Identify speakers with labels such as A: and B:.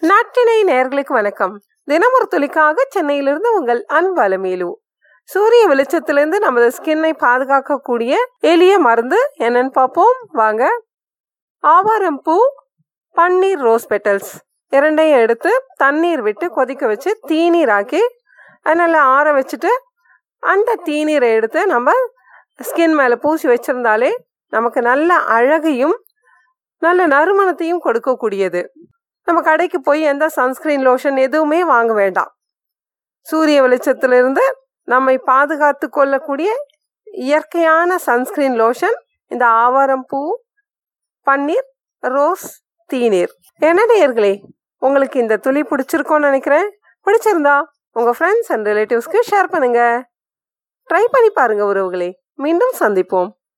A: நாட்டினை நேர்களுக்கு வணக்கம். தினமொரு துளிக்காக சென்னையிலிருந்து உங்கள் அன்பலமேலு சூரிய வெளிச்சத்திலிருந்து நமது ஸ்கின்னை பாதுகாக்கக்கூடிய எளிய மருந்து என்னன்னு பார்ப்போம். வாங்க. ஆவாரம் பூ பன்னீர் ரோஸ் பெட்டல்ஸ். இரண்டையும் எடுத்து தண்ணீர் விட்டு கொதிக்க வச்சு தீநீர் ஆக்கி நல்லா ஆற வச்சுட்டு அந்த தீநீரை எடுத்து நம்ம ஸ்கின் மேலே பூசி வச்சுருந்தாலே நமக்கு நல்ல அழகையும் நல்ல நறுமணத்தையும் கொடுக்கக்கூடியது. நம்ம கடைக்கு போய் எந்த சன்ஸ்கிரீன் லோஷன் எதுவுமே வாங்க வேண்டாம். சூரிய வெளிச்சத்திலிருந்து நம்மை பாதுகாத்து கொள்ளக்கூடிய இயற்கையான சன்ஸ்கிரீன் லோஷன் இந்த ஆவாரம் பூ பன்னீர் ரோஸ் தீநீர். என்ன நேயர்களே உங்களுக்கு இந்த துளி பிடிச்சிருக்கோன்னு நினைக்கிறேன். பிடிச்சிருந்தா உங்கள் ஃப்ரெண்ட்ஸ் அண்ட் ரிலேட்டிவ்ஸ்க்கு ஷேர் பண்ணுங்கள் ட்ரை பண்ணி பாருங்கள் உறவுகளே. மீண்டும் சந்திப்போம்.